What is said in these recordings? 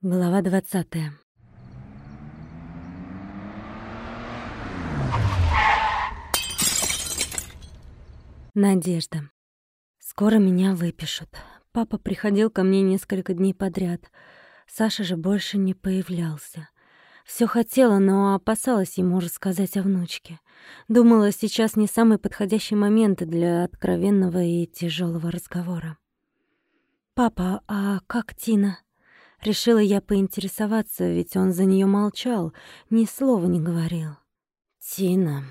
Глава двадцатая. Надежда. Скоро меня выпишут. Папа приходил ко мне несколько дней подряд. Саша же больше не появлялся. Все хотела, но опасалась ему рассказать о внучке. Думала, сейчас не самый подходящий момент для откровенного и тяжелого разговора. «Папа, а как Тина?» Решила я поинтересоваться, ведь он за нее молчал, ни слова не говорил. «Тина...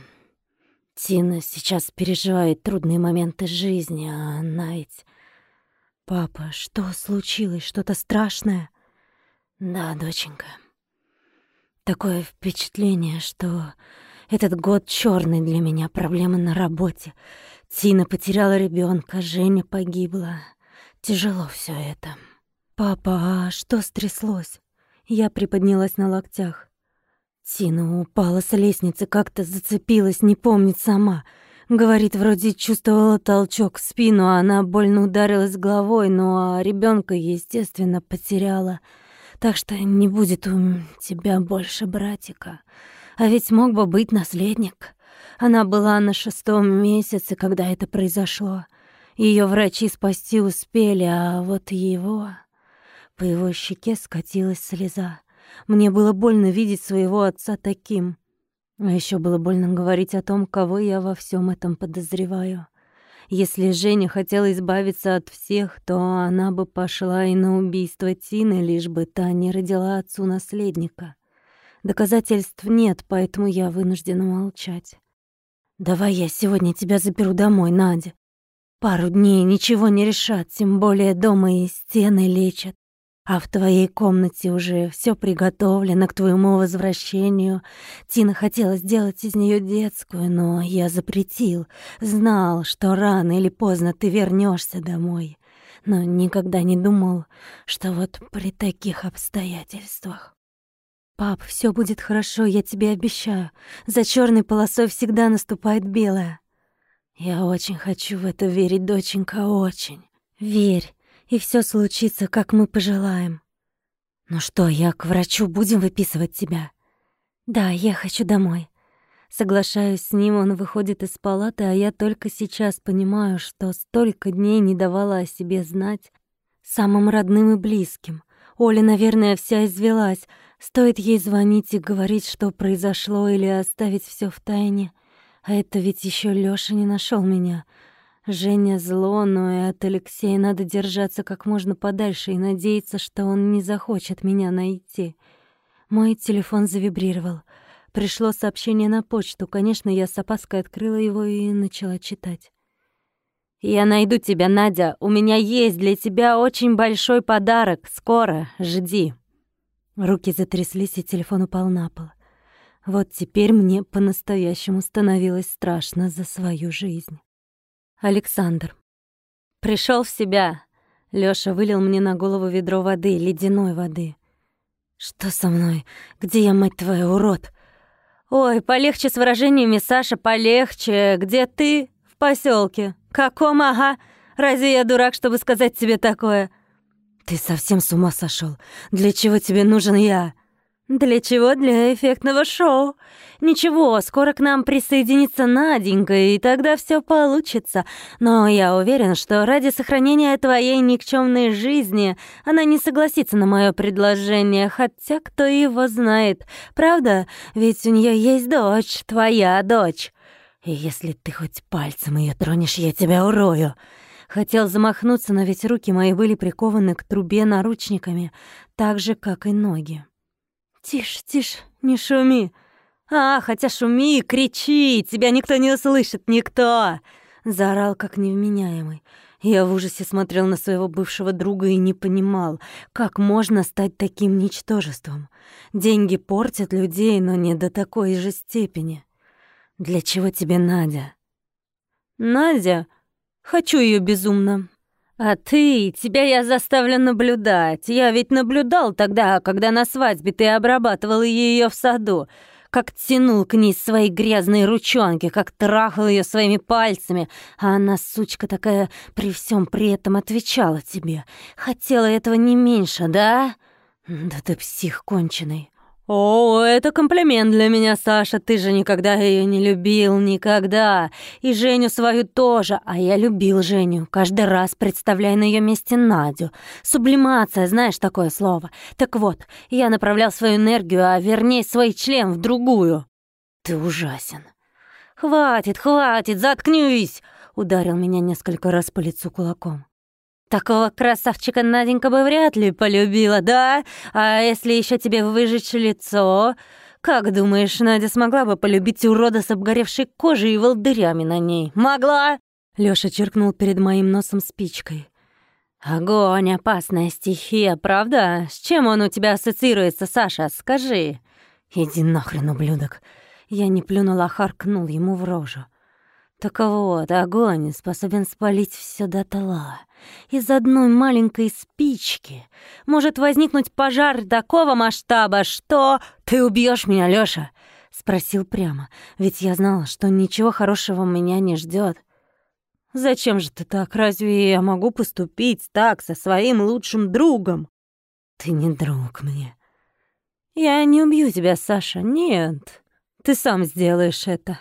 Тина сейчас переживает трудные моменты жизни, а она ведь...» «Папа, что случилось? Что-то страшное?» «Да, доченька. Такое впечатление, что этот год черный для меня, проблемы на работе. Тина потеряла ребенка, Женя погибла. Тяжело все это». «Папа, а что стряслось?» Я приподнялась на локтях. Тина упала с лестницы, как-то зацепилась, не помнит сама. Говорит, вроде чувствовала толчок в спину, а она больно ударилась головой, ну а ребенка, естественно, потеряла. Так что не будет у тебя больше братика. А ведь мог бы быть наследник. Она была на шестом месяце, когда это произошло. Ее врачи спасти успели, а вот его... По его щеке скатилась слеза. Мне было больно видеть своего отца таким. А еще было больно говорить о том, кого я во всем этом подозреваю. Если Женя хотела избавиться от всех, то она бы пошла и на убийство Тины, лишь бы та не родила отцу наследника. Доказательств нет, поэтому я вынуждена молчать. «Давай я сегодня тебя заберу домой, Надя. Пару дней ничего не решат, тем более дома и стены лечат. А в твоей комнате уже все приготовлено к твоему возвращению. Тина хотела сделать из нее детскую, но я запретил. Знал, что рано или поздно ты вернешься домой. Но никогда не думал, что вот при таких обстоятельствах. Пап, все будет хорошо, я тебе обещаю. За черной полосой всегда наступает белая. Я очень хочу в это верить, доченька, очень. Верь и все случится, как мы пожелаем. Ну что, я к врачу, будем выписывать тебя? Да, я хочу домой. Соглашаюсь с ним, он выходит из палаты, а я только сейчас понимаю, что столько дней не давала о себе знать самым родным и близким. Оля, наверное, вся извелась. Стоит ей звонить и говорить, что произошло, или оставить все в тайне. А это ведь еще Лёша не нашел меня. Женя зло, но и от Алексея надо держаться как можно подальше и надеяться, что он не захочет меня найти. Мой телефон завибрировал. Пришло сообщение на почту. Конечно, я с опаской открыла его и начала читать. «Я найду тебя, Надя. У меня есть для тебя очень большой подарок. Скоро. Жди». Руки затряслись, и телефон упал на пол. Вот теперь мне по-настоящему становилось страшно за свою жизнь. Александр. Пришел в себя. Лёша вылил мне на голову ведро воды, ледяной воды. Что со мной? Где я, мать твоя, урод? Ой, полегче с выражениями, Саша, полегче. Где ты? В поселке. Каком, ага? Разве я дурак, чтобы сказать тебе такое? Ты совсем с ума сошел? Для чего тебе нужен я? Для чего? Для эффектного шоу. Ничего, скоро к нам присоединится Наденька, и тогда все получится. Но я уверен, что ради сохранения твоей никчемной жизни она не согласится на мое предложение, хотя кто его знает. Правда? Ведь у нее есть дочь, твоя дочь. И если ты хоть пальцем ее тронешь, я тебя урою. Хотел замахнуться, но ведь руки мои были прикованы к трубе наручниками, так же, как и ноги. «Тише, тише, не шуми!» «А, хотя шуми, кричи, тебя никто не услышит, никто!» Заорал, как невменяемый. Я в ужасе смотрел на своего бывшего друга и не понимал, как можно стать таким ничтожеством. Деньги портят людей, но не до такой же степени. «Для чего тебе Надя?» «Надя? Хочу ее безумно. «А ты? Тебя я заставлю наблюдать. Я ведь наблюдал тогда, когда на свадьбе ты обрабатывал ее в саду. Как тянул к ней свои грязные ручонки, как трахал ее своими пальцами. А она, сучка такая, при всем при этом отвечала тебе. Хотела этого не меньше, да?» Да ты псих конченый. «О, это комплимент для меня, Саша. Ты же никогда ее не любил, никогда. И Женю свою тоже. А я любил Женю. Каждый раз представляя на ее месте Надю. Сублимация, знаешь такое слово. Так вот, я направлял свою энергию, а вернее свой член в другую». «Ты ужасен». «Хватит, хватит, заткнись!» Ударил меня несколько раз по лицу кулаком. Такого красавчика Наденька бы вряд ли полюбила, да? А если еще тебе выжечь лицо? Как думаешь, Надя смогла бы полюбить урода с обгоревшей кожей и волдырями на ней? Могла?» Лёша черкнул перед моим носом спичкой. «Огонь — опасная стихия, правда? С чем он у тебя ассоциируется, Саша? Скажи». «Иди нахрен, ублюдок!» Я не плюнула, а харкнул ему в рожу. Так вот, огонь способен спалить все дотла. Из одной маленькой спички может возникнуть пожар такого масштаба, что... «Ты убьешь меня, Лёша?» — спросил прямо, ведь я знала, что ничего хорошего меня не ждет. «Зачем же ты так? Разве я могу поступить так со своим лучшим другом?» «Ты не друг мне». «Я не убью тебя, Саша, нет. Ты сам сделаешь это».